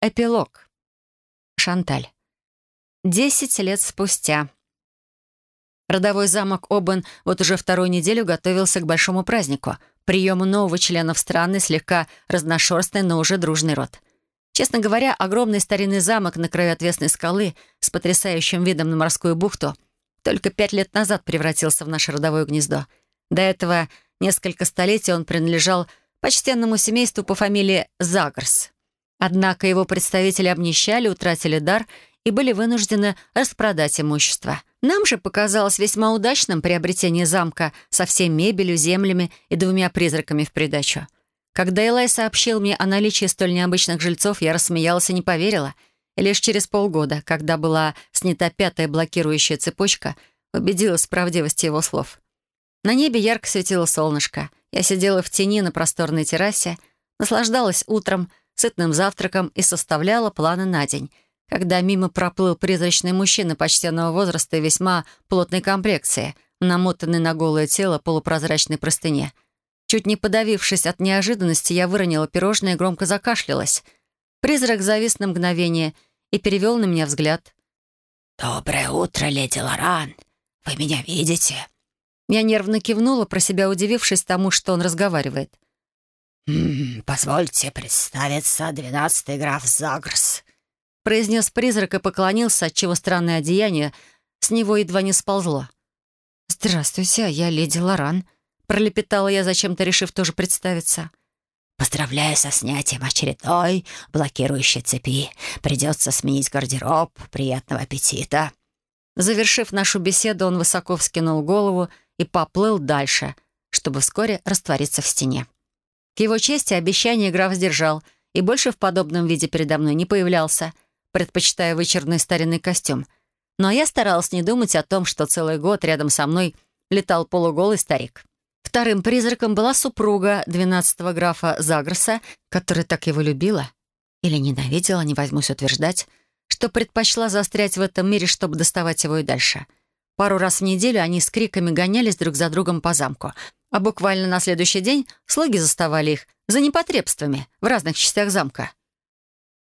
Эпилог. Шанталь. Десять лет спустя. Родовой замок Обан вот уже вторую неделю готовился к большому празднику — приему нового члена в странный, слегка разношерстный, но уже дружный род. Честно говоря, огромный старинный замок на краю отвесной скалы с потрясающим видом на морскую бухту только пять лет назад превратился в наше родовое гнездо. До этого несколько столетий он принадлежал почтенному семейству по фамилии Загрс. Однако его представители обнищали, утратили дар и были вынуждены распродать имущество. Нам же показалось весьма удачным приобретение замка со всей мебелью, землями и двумя призраками в придачу. Когда Элай сообщил мне о наличии столь необычных жильцов, я рассмеялась и не поверила. И лишь через полгода, когда была снята пятая блокирующая цепочка, убедилась в правдивости его слов. На небе ярко светило солнышко. Я сидела в тени на просторной террасе, наслаждалась утром, сытным завтраком и составляла планы на день, когда мимо проплыл призрачный мужчина почтенного возраста и весьма плотной комплекции, намотанный на голое тело полупрозрачной простыне. Чуть не подавившись от неожиданности, я выронила пирожное и громко закашлялась. Призрак завис на мгновение и перевел на меня взгляд. «Доброе утро, леди Лоран. Вы меня видите?» Я нервно кивнула, про себя удивившись тому, что он разговаривает. «М -м, «Позвольте представиться, двенадцатый граф Загрс», — произнес призрак и поклонился, отчего странное одеяние с него едва не сползло. «Здравствуйте, а я леди Лоран», — пролепетала я, зачем-то решив тоже представиться. «Поздравляю со снятием очередной блокирующей цепи. Придется сменить гардероб. Приятного аппетита». Завершив нашу беседу, он высоко вскинул голову и поплыл дальше, чтобы вскоре раствориться в стене. К его чести обещание граф сдержал и больше в подобном виде передо мной не появлялся, предпочитая вычерный старинный костюм. Но я старалась не думать о том, что целый год рядом со мной летал полуголый старик. Вторым призраком была супруга двенадцатого графа Загрса, которая так его любила или ненавидела, не возьмусь утверждать, что предпочла застрять в этом мире, чтобы доставать его и дальше. Пару раз в неделю они с криками гонялись друг за другом по замку — а буквально на следующий день слуги заставали их за непотребствами в разных частях замка.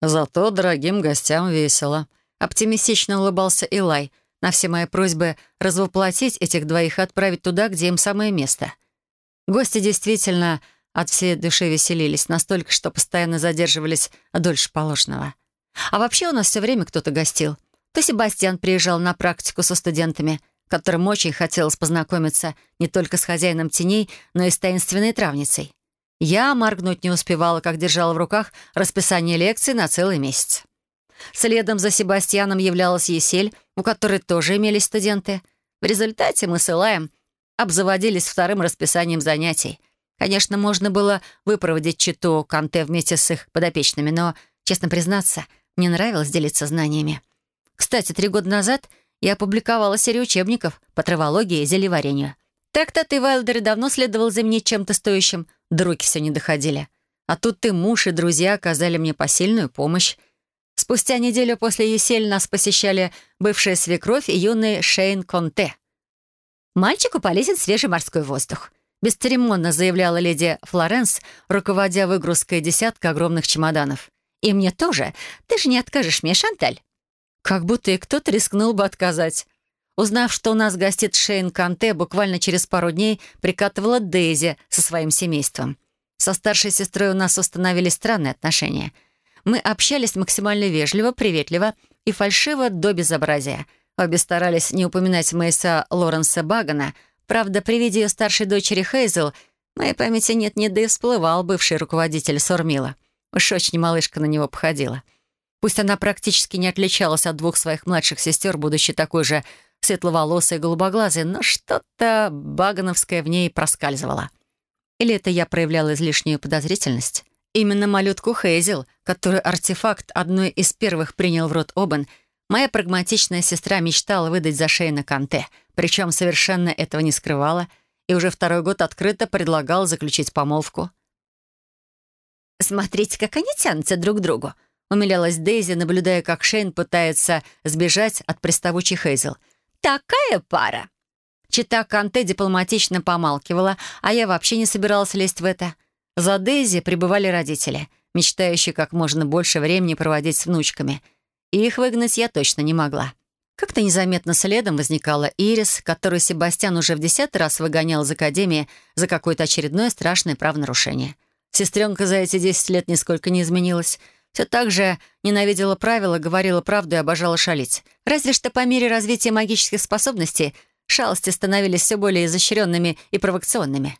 «Зато дорогим гостям весело», — оптимистично улыбался Илай на все мои просьбы развоплотить этих двоих и отправить туда, где им самое место. Гости действительно от всей души веселились, настолько, что постоянно задерживались дольше положенного. А вообще у нас все время кто-то гостил. То Себастьян приезжал на практику со студентами — которым очень хотелось познакомиться не только с хозяином теней, но и с таинственной травницей. Я моргнуть не успевала, как держала в руках расписание лекций на целый месяц. Следом за Себастьяном являлась Есель, у которой тоже имелись студенты. В результате мы с Илаем обзаводились вторым расписанием занятий. Конечно, можно было выпроводить читу Канте вместе с их подопечными, но, честно признаться, мне нравилось делиться знаниями. Кстати, три года назад я опубликовала серию учебников по травологии и зельеварению. Трактаты Вайлдера давно следовал заменить чем-то стоящим, да руки все не доходили. А тут ты, муж и друзья оказали мне посильную помощь. Спустя неделю после Юсель нас посещали бывшая свекровь и юный Шейн Конте. «Мальчику полезен свежий морской воздух», — бесцеремонно заявляла леди Флоренс, руководя выгрузкой десятка огромных чемоданов. «И мне тоже. Ты же не откажешь мне, Шанталь?» Как будто и кто-то рискнул бы отказать. Узнав, что у нас гостит Шейн Канте, буквально через пару дней прикатывала Дейзи со своим семейством. Со старшей сестрой у нас установились странные отношения. Мы общались максимально вежливо, приветливо и фальшиво до безобразия. Обе старались не упоминать Мэйса Лоренса Багана. Правда, при виде ее старшей дочери Хейзел моей памяти нет-нет, да и всплывал бывший руководитель Сормила. Уж очень малышка на него походила. — Пусть она практически не отличалась от двух своих младших сестер, будучи такой же светловолосой и голубоглазой, но что-то багановское в ней проскальзывало. Или это я проявляла излишнюю подозрительность? Именно малютку Хейзел, которую артефакт одной из первых принял в рот Обен, моя прагматичная сестра мечтала выдать за на Канте, причем совершенно этого не скрывала и уже второй год открыто предлагала заключить помолвку. «Смотрите, как они тянутся друг к другу», Умилялась Дейзи, наблюдая, как Шейн пытается сбежать от приставучей Хейзел. «Такая пара!» Чита Канте дипломатично помалкивала, а я вообще не собиралась лезть в это. За Дейзи прибывали родители. мечтающие как можно больше времени проводить с внучками. И их выгнать я точно не могла. Как-то незаметно следом возникала Ирис, которую Себастьян уже в десятый раз выгонял из Академии за какое-то очередное страшное правонарушение. Сестренка за эти десять лет нисколько не изменилась. Все так же ненавидела правила, говорила правду и обожала шалить. Разве что по мере развития магических способностей шалости становились все более изощренными и провокационными.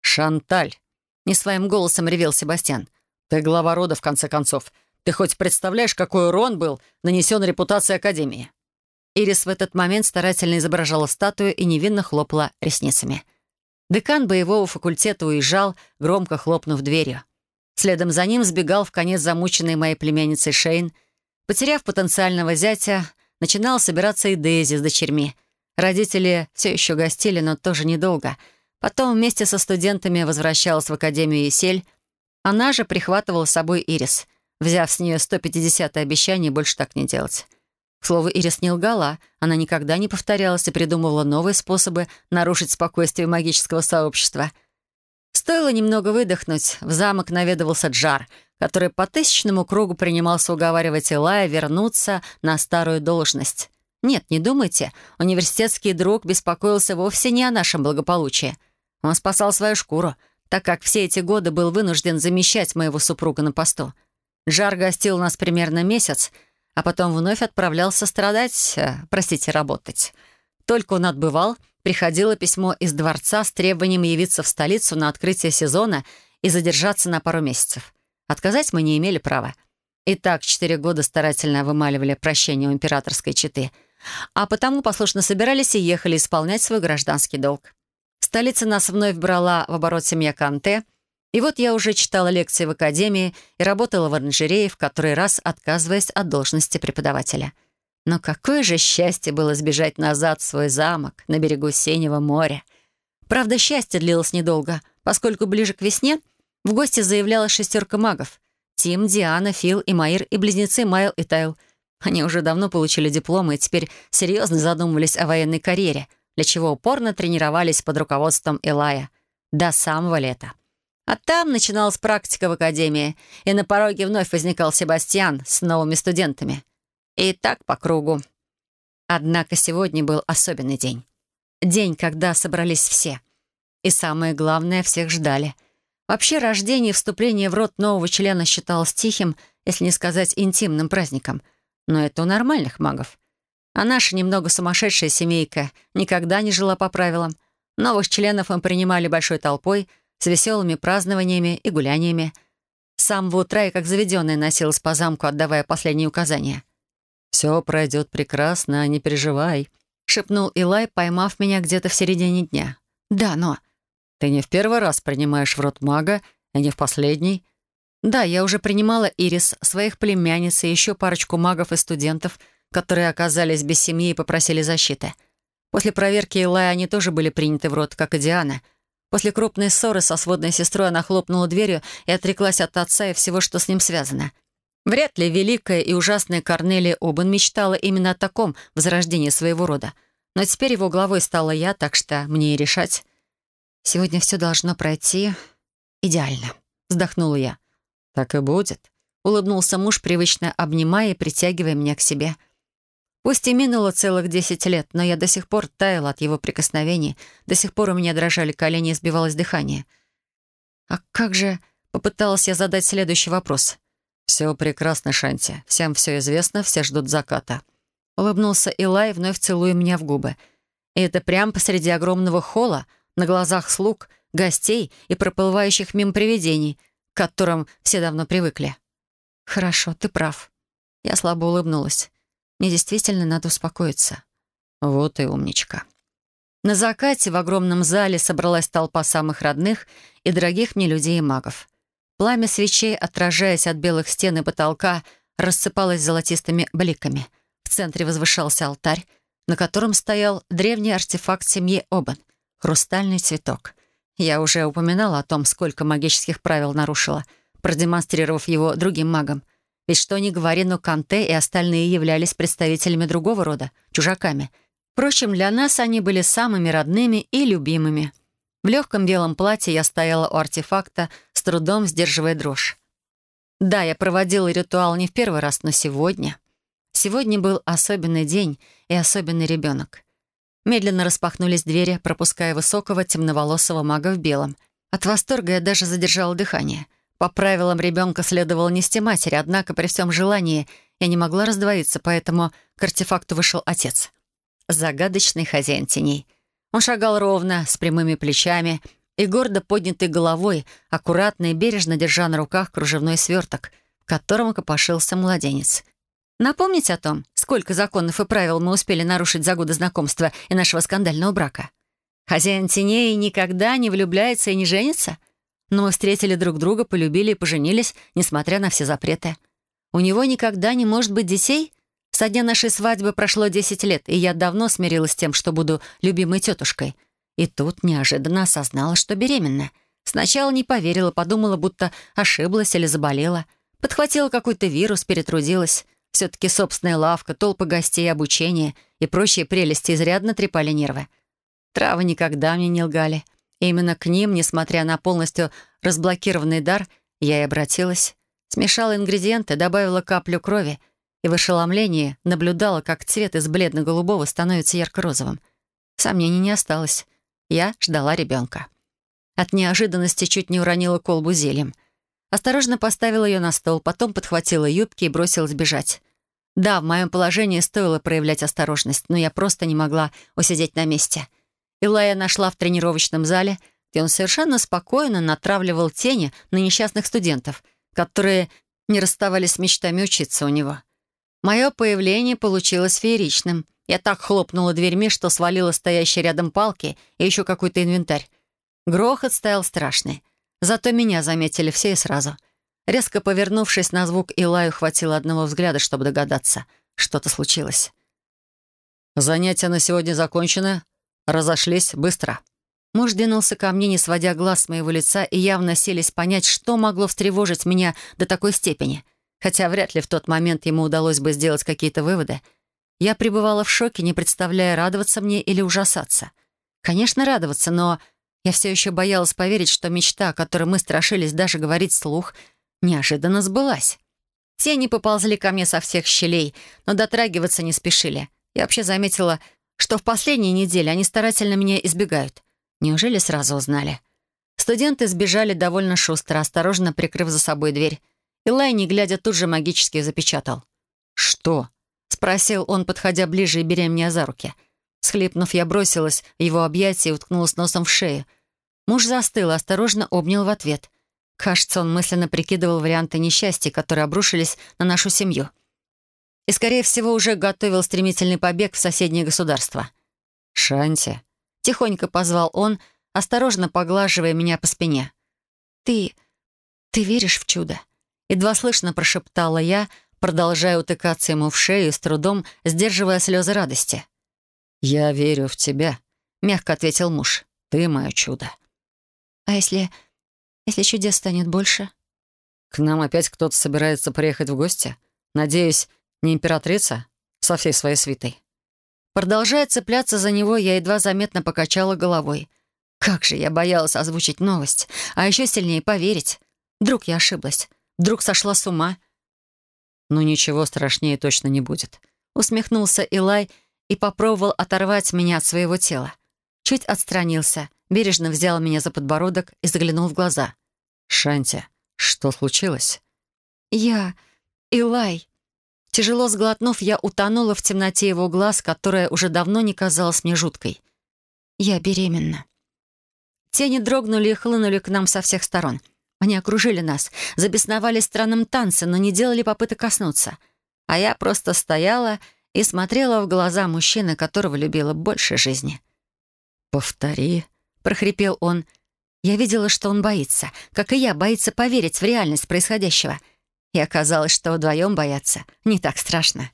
«Шанталь!» — не своим голосом ревел Себастьян. «Ты глава рода, в конце концов. Ты хоть представляешь, какой урон был нанесен репутации Академии?» Ирис в этот момент старательно изображала статую и невинно хлопала ресницами. Декан боевого факультета уезжал, громко хлопнув дверью. Следом за ним сбегал в конец замученный моей племянницей Шейн. Потеряв потенциального зятя, начинала собираться и Дейзи с дочерьми. Родители все еще гостили, но тоже недолго. Потом вместе со студентами возвращалась в Академию Есель. Она же прихватывала с собой Ирис, взяв с нее 150-е обещание больше так не делать. К слову, Ирис не лгала. Она никогда не повторялась и придумывала новые способы нарушить спокойствие магического сообщества. Стоило немного выдохнуть, в замок наведывался Джар, который по тысячному кругу принимался уговаривать Илая вернуться на старую должность. Нет, не думайте, университетский друг беспокоился вовсе не о нашем благополучии. Он спасал свою шкуру, так как все эти годы был вынужден замещать моего супруга на посту. Джар гостил нас примерно месяц — а потом вновь отправлялся страдать, э, простите, работать. Только он отбывал, приходило письмо из дворца с требованием явиться в столицу на открытие сезона и задержаться на пару месяцев. Отказать мы не имели права. И так четыре года старательно вымаливали прощение у императорской четы, а потому послушно собирались и ехали исполнять свой гражданский долг. Столица нас вновь брала в оборот семья Канте — и вот я уже читала лекции в академии и работала в оранжерее, в который раз отказываясь от должности преподавателя. Но какое же счастье было сбежать назад в свой замок на берегу Синего моря. Правда, счастье длилось недолго, поскольку ближе к весне в гости заявляла шестерка магов. Тим, Диана, Фил и Маир и близнецы Майл и Тайл. Они уже давно получили дипломы и теперь серьезно задумывались о военной карьере, для чего упорно тренировались под руководством Илая до самого лета. А там начиналась практика в академии, и на пороге вновь возникал Себастьян с новыми студентами. И так по кругу. Однако сегодня был особенный день. День, когда собрались все. И самое главное, всех ждали. Вообще, рождение и вступление в род нового члена считалось тихим, если не сказать интимным праздником. Но это у нормальных магов. А наша немного сумасшедшая семейка никогда не жила по правилам. Новых членов мы принимали большой толпой — с веселыми празднованиями и гуляниями. С самого утра я как заведенная носилась по замку, отдавая последние указания. «Все пройдет прекрасно, не переживай», — шепнул Илай, поймав меня где-то в середине дня. «Да, но...» «Ты не в первый раз принимаешь в рот мага, а не в последний». «Да, я уже принимала Ирис, своих племянниц и еще парочку магов и студентов, которые оказались без семьи и попросили защиты. После проверки Илая они тоже были приняты в рот, как и Диана — После крупной ссоры со сводной сестрой она хлопнула дверью и отреклась от отца и всего, что с ним связано. Вряд ли великая и ужасная Корнелия Обан мечтала именно о таком возрождении своего рода. Но теперь его главой стала я, так что мне и решать. «Сегодня все должно пройти идеально», — вздохнула я. «Так и будет», — улыбнулся муж, привычно обнимая и притягивая меня к себе. — Пусть и минуло целых десять лет, но я до сих пор таяла от его прикосновений, до сих пор у меня дрожали колени и сбивалось дыхание. «А как же...» — попыталась я задать следующий вопрос. «Все прекрасно, Шанти. Всем все известно, все ждут заката». Улыбнулся Илай, вновь целуя меня в губы. И это прямо посреди огромного холла, на глазах слуг, гостей и проплывающих мимо привидений, к которым все давно привыкли. «Хорошо, ты прав». Я слабо улыбнулась. Мне действительно надо успокоиться. Вот и умничка. На закате в огромном зале собралась толпа самых родных и дорогих мне людей и магов. Пламя свечей, отражаясь от белых стен и потолка, рассыпалось золотистыми бликами. В центре возвышался алтарь, на котором стоял древний артефакт семьи Обан — хрустальный цветок. Я уже упоминала о том, сколько магических правил нарушила, продемонстрировав его другим магам — ведь что ни говори, но Канте и остальные являлись представителями другого рода, чужаками. Впрочем, для нас они были самыми родными и любимыми. В легком белом платье я стояла у артефакта, с трудом сдерживая дрожь. Да, я проводила ритуал не в первый раз, но сегодня. Сегодня был особенный день и особенный ребенок. Медленно распахнулись двери, пропуская высокого темноволосого мага в белом. От восторга я даже задержала дыхание. По правилам ребенка следовало нести матери, однако при всем желании я не могла раздвоиться, поэтому к артефакту вышел отец. Загадочный хозяин теней. Он шагал ровно, с прямыми плечами и гордо поднятой головой, аккуратно и бережно держа на руках кружевной сверток, в котором копошился младенец. Напомнить о том, сколько законов и правил мы успели нарушить за годы знакомства и нашего скандального брака. Хозяин теней никогда не влюбляется и не женится. Но мы встретили друг друга, полюбили и поженились, несмотря на все запреты. У него никогда не может быть детей? Со дня нашей свадьбы прошло 10 лет, и я давно смирилась с тем, что буду любимой тетушкой. И тут неожиданно осознала, что беременна. Сначала не поверила, подумала, будто ошиблась или заболела. Подхватила какой-то вирус, перетрудилась. Все-таки собственная лавка, толпы гостей, обучение и прочие прелести изрядно трепали нервы. Травы никогда мне не лгали. И именно к ним, несмотря на полностью разблокированный дар, я и обратилась. Смешала ингредиенты, добавила каплю крови и в ошеломлении наблюдала, как цвет из бледно-голубого становится ярко-розовым. Сомнений не осталось. Я ждала ребенка. От неожиданности чуть не уронила колбу зельем. Осторожно поставила ее на стол, потом подхватила юбки и бросилась бежать. Да, в моем положении стоило проявлять осторожность, но я просто не могла усидеть на месте. Илая нашла в тренировочном зале, где он совершенно спокойно натравливал тени на несчастных студентов, которые не расставались с мечтами учиться у него. Мое появление получилось фееричным — я так хлопнула дверьми, что свалила стоящие рядом палки и еще какой-то инвентарь. Грохот стоял страшный. Зато меня заметили все и сразу. Резко повернувшись на звук, Илаю хватило одного взгляда, чтобы догадаться. Что-то случилось. «Занятия на сегодня закончены. Разошлись быстро». Муж двинулся ко мне, не сводя глаз с моего лица, и явно селись понять, что могло встревожить меня до такой степени. Хотя вряд ли в тот момент ему удалось бы сделать какие-то выводы — я пребывала в шоке, не представляя, радоваться мне или ужасаться. Конечно, радоваться, но я все еще боялась поверить, что мечта, о которой мы страшились даже говорить слух, неожиданно сбылась. Тени поползли ко мне со всех щелей, но дотрагиваться не спешили. Я вообще заметила, что в последние недели они старательно меня избегают. Неужели сразу узнали? Студенты сбежали довольно шустро, осторожно прикрыв за собой дверь. Илай, не глядя, тут же магически запечатал. «Что?» — спросил он, подходя ближе и беря меня за руки. Схлипнув, я бросилась в его объятия и уткнулась носом в шею. Муж застыл осторожно обнял в ответ. Кажется, он мысленно прикидывал варианты несчастья, которые обрушились на нашу семью. И, скорее всего, уже готовил стремительный побег в соседнее государство. «Шанти», — тихонько позвал он, осторожно поглаживая меня по спине. «Ты... ты веришь в чудо?» Едва слышно прошептала я, — продолжая утыкаться ему в шею, с трудом сдерживая слезы радости. «Я верю в тебя», — мягко ответил муж. «Ты мое чудо». «А если... если чудес станет больше?» «К нам опять кто-то собирается приехать в гости? Надеюсь, не императрица со всей своей свитой?» Продолжая цепляться за него, я едва заметно покачала головой. Как же я боялась озвучить новость, а еще сильнее поверить. Вдруг я ошиблась, вдруг сошла с ума — «Ну ничего страшнее точно не будет», — усмехнулся Илай и попробовал оторвать меня от своего тела. Чуть отстранился, бережно взял меня за подбородок и заглянул в глаза. «Шанти, что случилось?» «Я... Илай...» Тяжело сглотнув, я утонула в темноте его глаз, которая уже давно не казалась мне жуткой. «Я беременна». Тени дрогнули и хлынули к нам со всех сторон — они окружили нас, забесновались странным танцем, но не делали попыток коснуться. А я просто стояла и смотрела в глаза мужчины, которого любила больше жизни. «Повтори», — прохрипел он. Я видела, что он боится, как и я, боится поверить в реальность происходящего. И оказалось, что вдвоем бояться не так страшно.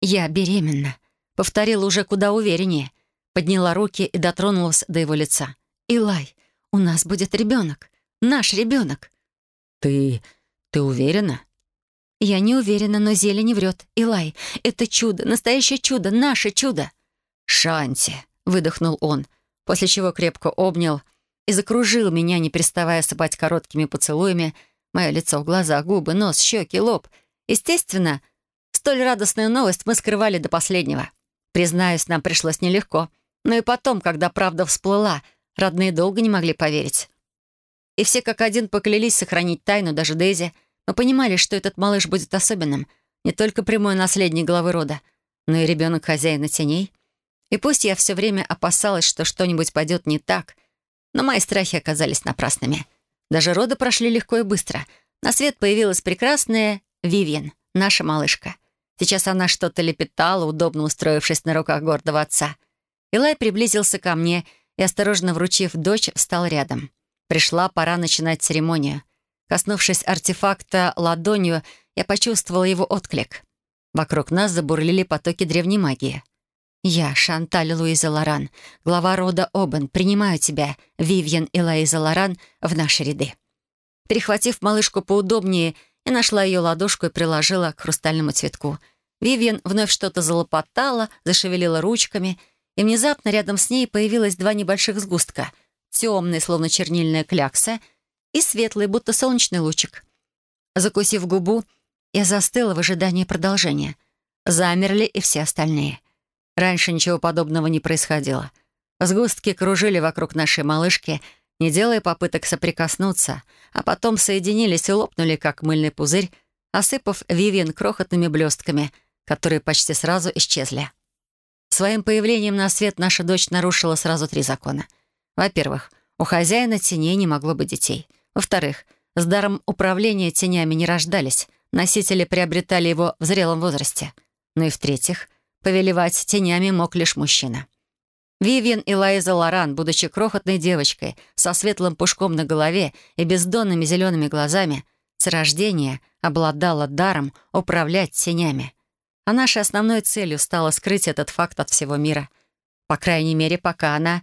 «Я беременна», — повторила уже куда увереннее. Подняла руки и дотронулась до его лица. «Илай, у нас будет ребенок. Наш ребенок. «Ты... ты уверена?» «Я не уверена, но зелье не врет. Илай, это чудо, настоящее чудо, наше чудо!» «Шанти!» — выдохнул он, после чего крепко обнял и закружил меня, не переставая сыпать короткими поцелуями, Мое лицо, глаза, губы, нос, щеки, лоб. Естественно, столь радостную новость мы скрывали до последнего. Признаюсь, нам пришлось нелегко. Но и потом, когда правда всплыла, родные долго не могли поверить. И все как один поклялись сохранить тайну, даже Дейзи. Мы понимали, что этот малыш будет особенным. Не только прямой наследник главы рода, но и ребенок хозяина теней. И пусть я все время опасалась, что что-нибудь пойдет не так, но мои страхи оказались напрасными. Даже роды прошли легко и быстро. На свет появилась прекрасная Вивьен, наша малышка. Сейчас она что-то лепетала, удобно устроившись на руках гордого отца. Илай приблизился ко мне и, осторожно вручив дочь, встал рядом. Пришла пора начинать церемонию. Коснувшись артефакта ладонью, я почувствовала его отклик. Вокруг нас забурлили потоки древней магии. «Я, Шанталь Луиза Лоран, глава рода Обен, принимаю тебя, Вивьен и Луиза Лоран, в наши ряды». Перехватив малышку поудобнее, я нашла ее ладошку и приложила к хрустальному цветку. Вивьен вновь что-то залопотала, зашевелила ручками, и внезапно рядом с ней появилось два небольших сгустка — темный, словно чернильная клякса, и светлый, будто солнечный лучик. Закусив губу, я застыла в ожидании продолжения. Замерли и все остальные. Раньше ничего подобного не происходило. Сгустки кружили вокруг нашей малышки, не делая попыток соприкоснуться, а потом соединились и лопнули, как мыльный пузырь, осыпав Вивиан крохотными блестками, которые почти сразу исчезли. Своим появлением на свет наша дочь нарушила сразу три закона. Во-первых, у хозяина теней не могло быть детей. Во-вторых, с даром управления тенями не рождались, носители приобретали его в зрелом возрасте. Ну и в-третьих, повелевать тенями мог лишь мужчина. Вивиан и Лайза Лоран, будучи крохотной девочкой, со светлым пушком на голове и бездонными зелеными глазами, с рождения обладала даром управлять тенями. А нашей основной целью стало скрыть этот факт от всего мира. По крайней мере, пока она